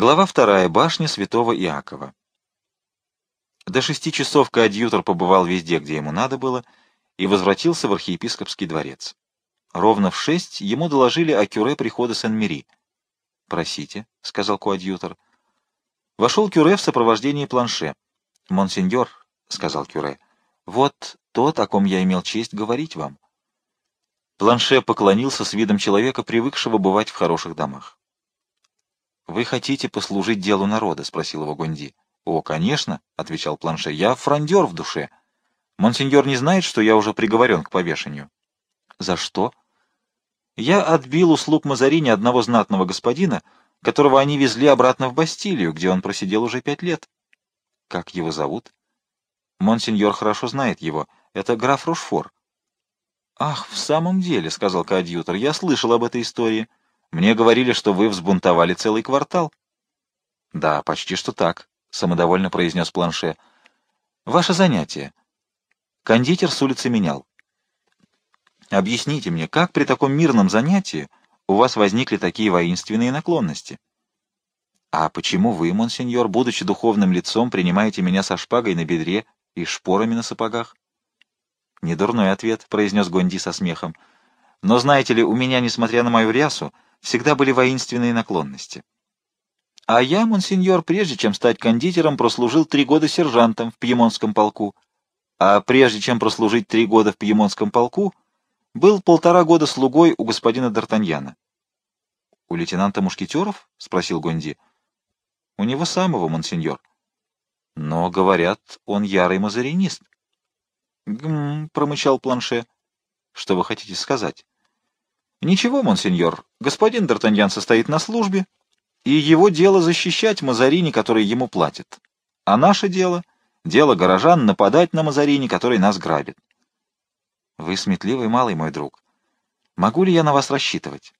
Глава вторая. Башня святого Иакова. До шести часов коадьютор побывал везде, где ему надо было, и возвратился в архиепископский дворец. Ровно в шесть ему доложили о кюре прихода Сен-Мери. «Просите», — сказал коадьютор. Вошел кюре в сопровождении планше. «Монсеньор», — сказал кюре, — «вот тот, о ком я имел честь говорить вам». Планше поклонился с видом человека, привыкшего бывать в хороших домах. «Вы хотите послужить делу народа?» — спросил его Гонди. «О, конечно», — отвечал Планше, — «я фрондер в душе. Монсеньор не знает, что я уже приговорен к повешению». «За что?» «Я отбил услуг Мазарини одного знатного господина, которого они везли обратно в Бастилию, где он просидел уже пять лет». «Как его зовут?» «Монсеньор хорошо знает его. Это граф Рушфор». «Ах, в самом деле», — сказал коадьютор, — «я слышал об этой истории». Мне говорили, что вы взбунтовали целый квартал. — Да, почти что так, — самодовольно произнес Планше. — Ваше занятие. Кондитер с улицы менял. Объясните мне, как при таком мирном занятии у вас возникли такие воинственные наклонности? — А почему вы, монсеньор, будучи духовным лицом, принимаете меня со шпагой на бедре и шпорами на сапогах? — Недурной ответ, — произнес Гонди со смехом. — Но знаете ли, у меня, несмотря на мою рясу, всегда были воинственные наклонности. А я, монсеньор, прежде чем стать кондитером, прослужил три года сержантом в Пьемонтском полку, а прежде чем прослужить три года в Пьемонтском полку, был полтора года слугой у господина Д'Артаньяна. — У лейтенанта Мушкетеров? — спросил Гонди. — У него самого, монсеньор. — Но, говорят, он ярый мазаринист. — Гм, — промычал Планше. — Что вы хотите сказать? «Ничего, монсеньор, господин Д'Артаньян состоит на службе, и его дело защищать Мазарини, который ему платит. А наше дело — дело горожан нападать на Мазарини, который нас грабит». «Вы сметливый малый мой друг. Могу ли я на вас рассчитывать?»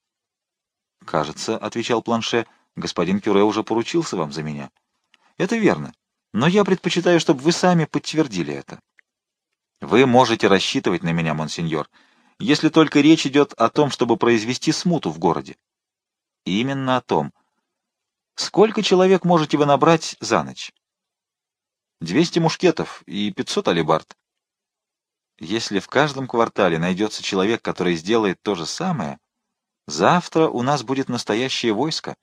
«Кажется, — отвечал Планше, — господин Кюре уже поручился вам за меня». «Это верно, но я предпочитаю, чтобы вы сами подтвердили это». «Вы можете рассчитывать на меня, монсеньор» если только речь идет о том, чтобы произвести смуту в городе. Именно о том. Сколько человек можете вы набрать за ночь? Двести мушкетов и пятьсот алибард. Если в каждом квартале найдется человек, который сделает то же самое, завтра у нас будет настоящее войско.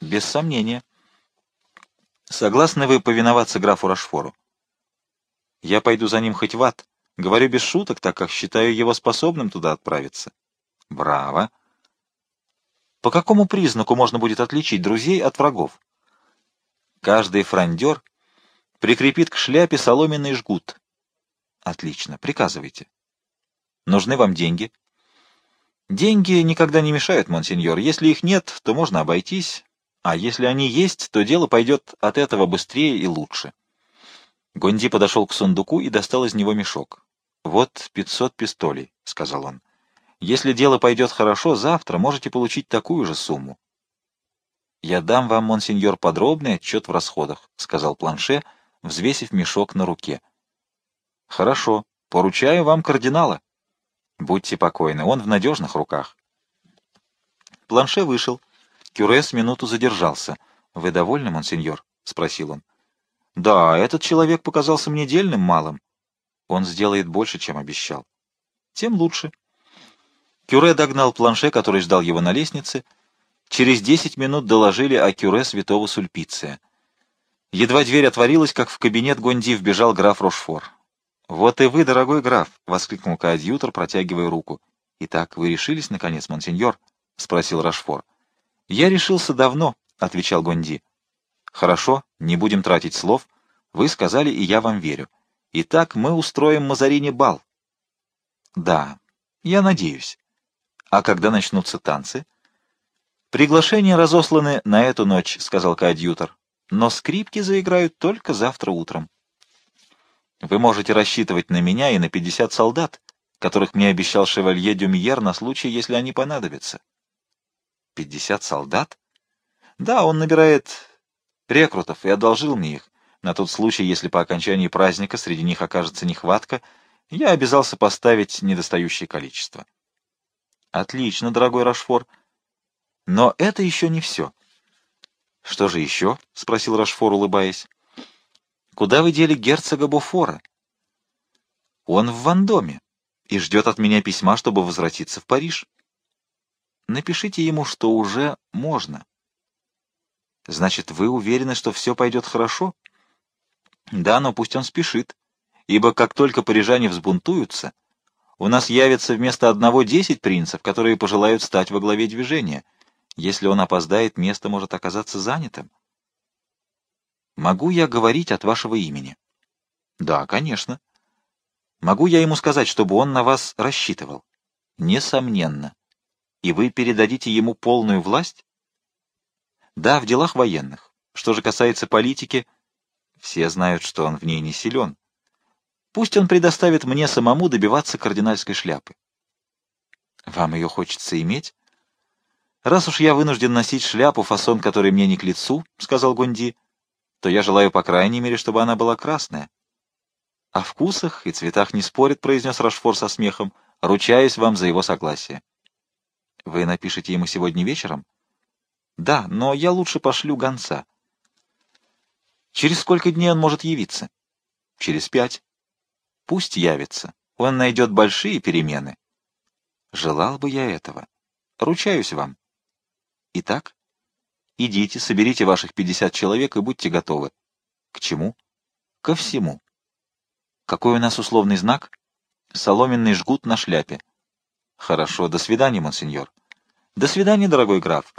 Без сомнения. Согласны вы повиноваться графу Рашфору? Я пойду за ним хоть в ад. Говорю без шуток, так как считаю его способным туда отправиться. Браво. По какому признаку можно будет отличить друзей от врагов? Каждый фрондер прикрепит к шляпе соломенный жгут. Отлично, приказывайте. Нужны вам деньги? Деньги никогда не мешают, монсеньор. Если их нет, то можно обойтись, а если они есть, то дело пойдет от этого быстрее и лучше. Гонди подошел к сундуку и достал из него мешок. «Вот пятьсот пистолей», — сказал он. «Если дело пойдет хорошо, завтра можете получить такую же сумму». «Я дам вам, монсеньор, подробный отчет в расходах», — сказал Планше, взвесив мешок на руке. «Хорошо, поручаю вам кардинала». «Будьте покойны, он в надежных руках». Планше вышел. Кюре с минуту задержался. «Вы довольны, монсеньор?» — спросил он. «Да, этот человек показался мне дельным малым. Он сделает больше, чем обещал. Тем лучше. Кюре догнал планше, который ждал его на лестнице. Через десять минут доложили о Кюре святого Сульпиция. Едва дверь отворилась, как в кабинет Гонди вбежал граф Рошфор. «Вот и вы, дорогой граф!» — воскликнул коадьютор, протягивая руку. «Итак, вы решились, наконец, монсеньор?» — спросил Рошфор. «Я решился давно», — отвечал Гонди. «Хорошо, не будем тратить слов. Вы сказали, и я вам верю. Итак, мы устроим Мазарине бал. Да, я надеюсь. А когда начнутся танцы? Приглашения разосланы на эту ночь, сказал коадьютор. Но скрипки заиграют только завтра утром. Вы можете рассчитывать на меня и на пятьдесят солдат, которых мне обещал шевалье Дюмьер на случай, если они понадобятся. Пятьдесят солдат? Да, он набирает рекрутов и одолжил мне их. На тот случай, если по окончании праздника среди них окажется нехватка, я обязался поставить недостающее количество. Отлично, дорогой Рашфор. Но это еще не все. Что же еще? — спросил Рашфор, улыбаясь. — Куда вы дели герцога Буфора? — Он в Вандоме и ждет от меня письма, чтобы возвратиться в Париж. Напишите ему, что уже можно. Значит, вы уверены, что все пойдет хорошо? Да, но пусть он спешит, ибо как только парижане взбунтуются, у нас явится вместо одного десять принцев, которые пожелают стать во главе движения. Если он опоздает, место может оказаться занятым. Могу я говорить от вашего имени? Да, конечно. Могу я ему сказать, чтобы он на вас рассчитывал? Несомненно. И вы передадите ему полную власть? Да, в делах военных. Что же касается политики, все знают, что он в ней не силен. Пусть он предоставит мне самому добиваться кардинальской шляпы. Вам ее хочется иметь? Раз уж я вынужден носить шляпу, фасон который мне не к лицу, — сказал Гунди, — то я желаю, по крайней мере, чтобы она была красная. — О вкусах и цветах не спорит, — произнес Рашфор со смехом, — ручаюсь вам за его согласие. — Вы напишете ему сегодня вечером? — да, но я лучше пошлю гонца. Через сколько дней он может явиться? Через пять. Пусть явится. Он найдет большие перемены. Желал бы я этого. Ручаюсь вам. Итак, идите, соберите ваших пятьдесят человек и будьте готовы. К чему? Ко всему. Какой у нас условный знак? Соломенный жгут на шляпе. Хорошо, до свидания, монсеньор. До свидания, дорогой граф.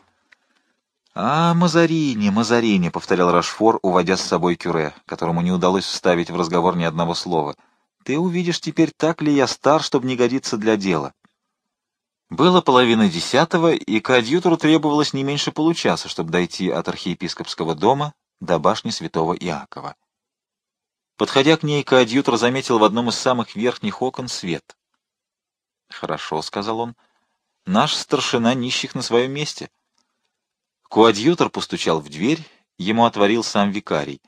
«А, Мазарини, Мазарини», — повторял Рашфор, уводя с собой Кюре, которому не удалось вставить в разговор ни одного слова. «Ты увидишь теперь, так ли я стар, чтобы не годиться для дела». Было половина десятого, и коадьютору требовалось не меньше получаса, чтобы дойти от архиепископского дома до башни святого Иакова. Подходя к ней, коадьютор заметил в одном из самых верхних окон свет. «Хорошо», — сказал он, — «наш старшина нищих на своем месте». Коадьютор постучал в дверь, ему отворил сам викарий.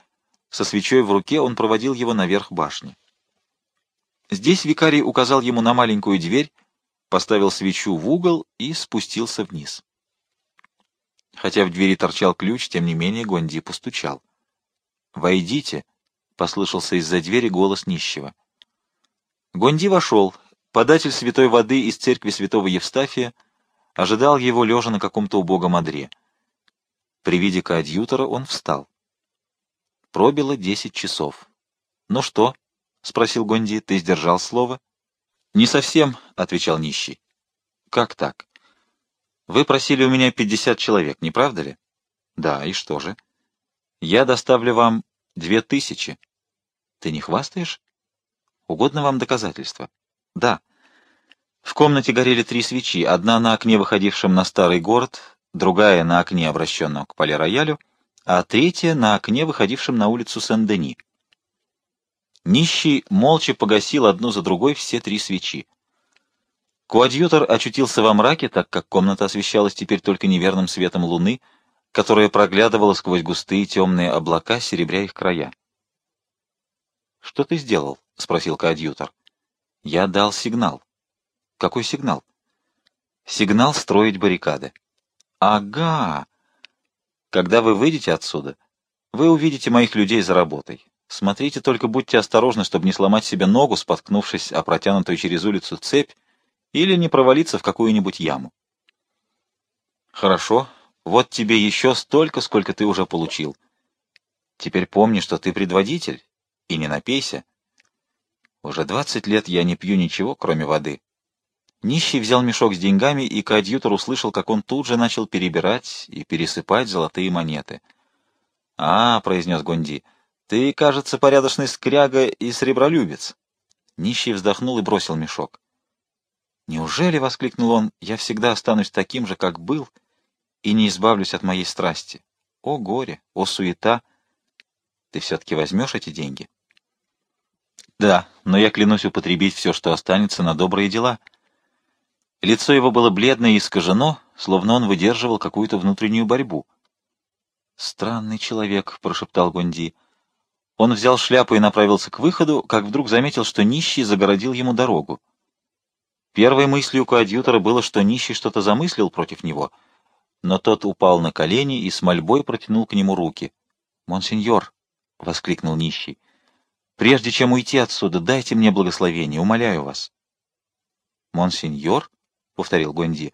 Со свечой в руке он проводил его наверх башни. Здесь викарий указал ему на маленькую дверь, поставил свечу в угол и спустился вниз. Хотя в двери торчал ключ, тем не менее Гонди постучал. «Войдите», — послышался из-за двери голос нищего. Гонди вошел. Податель святой воды из церкви святого Евстафия ожидал его лежа на каком-то убогом одре. При виде коадьютора он встал. Пробило десять часов. «Ну что?» — спросил Гонди. «Ты сдержал слово?» «Не совсем», — отвечал нищий. «Как так?» «Вы просили у меня пятьдесят человек, не правда ли?» «Да, и что же?» «Я доставлю вам две тысячи». «Ты не хвастаешь?» «Угодно вам доказательства?» «Да». В комнате горели три свечи, одна на окне, выходившем на старый город, другая на окне, обращенном к полироялю, а третья на окне, выходившем на улицу Сен-Дени. Нищий молча погасил одну за другой все три свечи. Коадьютор очутился во мраке, так как комната освещалась теперь только неверным светом луны, которая проглядывала сквозь густые темные облака, серебря их края. «Что ты сделал?» — спросил коадьютор. «Я дал сигнал». «Какой сигнал?» «Сигнал строить баррикады». Ага. Когда вы выйдете отсюда, вы увидите моих людей за работой. Смотрите, только будьте осторожны, чтобы не сломать себе ногу, споткнувшись о протянутую через улицу цепь, или не провалиться в какую-нибудь яму. Хорошо. Вот тебе еще столько, сколько ты уже получил. Теперь помни, что ты предводитель, и не напейся. Уже двадцать лет я не пью ничего, кроме воды. Нищий взял мешок с деньгами, и коадьютор услышал, как он тут же начал перебирать и пересыпать золотые монеты. — А, — произнес Гонди, — ты, кажется, порядочный скряга и сребролюбец. Нищий вздохнул и бросил мешок. — Неужели, — воскликнул он, — я всегда останусь таким же, как был, и не избавлюсь от моей страсти? О горе, о суета! Ты все-таки возьмешь эти деньги? — Да, но я клянусь употребить все, что останется, на добрые дела — Лицо его было бледное и искажено, словно он выдерживал какую-то внутреннюю борьбу. «Странный человек», — прошептал Гонди. Он взял шляпу и направился к выходу, как вдруг заметил, что нищий загородил ему дорогу. Первой мыслью коадьютора было, что нищий что-то замыслил против него, но тот упал на колени и с мольбой протянул к нему руки. «Монсеньор!» — воскликнул нищий. «Прежде чем уйти отсюда, дайте мне благословение, умоляю вас». «Монсеньор?» — повторил Гонди.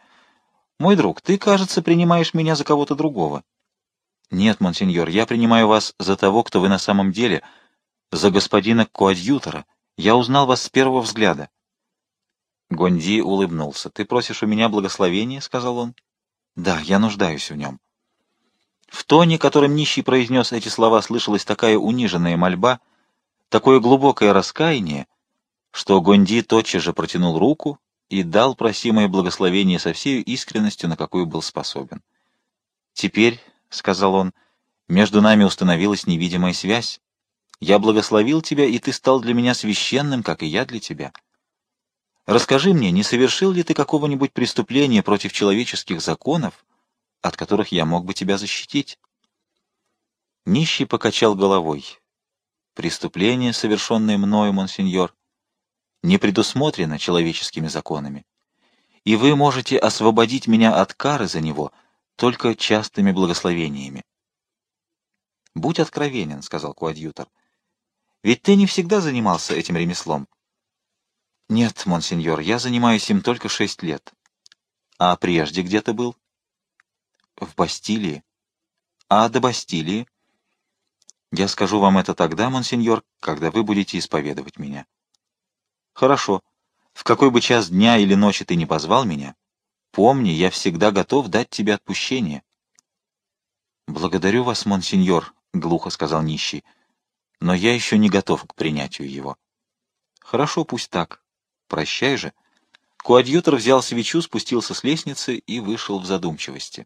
«Мой друг, ты, кажется, принимаешь меня за кого-то другого». «Нет, монсеньор, я принимаю вас за того, кто вы на самом деле, за господина коадьютора. Я узнал вас с первого взгляда». Гонди улыбнулся. «Ты просишь у меня благословения?» — сказал он. «Да, я нуждаюсь в нем». В тоне, которым нищий произнес эти слова, слышалась такая униженная мольба, такое глубокое раскаяние, что Гонди тотчас же протянул руку и дал просимое благословение со всей искренностью, на какую был способен. «Теперь», — сказал он, — «между нами установилась невидимая связь. Я благословил тебя, и ты стал для меня священным, как и я для тебя. Расскажи мне, не совершил ли ты какого-нибудь преступления против человеческих законов, от которых я мог бы тебя защитить?» Нищий покачал головой. «Преступление, совершенное мною, монсеньор, не предусмотрено человеческими законами, и вы можете освободить меня от кары за него только частыми благословениями. «Будь откровенен», — сказал коадьютор. «Ведь ты не всегда занимался этим ремеслом». «Нет, монсеньор, я занимаюсь им только шесть лет». «А прежде где ты был?» «В Бастилии». «А до Бастилии?» «Я скажу вам это тогда, монсеньор, когда вы будете исповедовать меня». Хорошо. В какой бы час дня или ночи ты не позвал меня, помни, я всегда готов дать тебе отпущение. Благодарю вас, монсеньор, — глухо сказал нищий, — но я еще не готов к принятию его. Хорошо, пусть так. Прощай же. Коадьютор взял свечу, спустился с лестницы и вышел в задумчивости.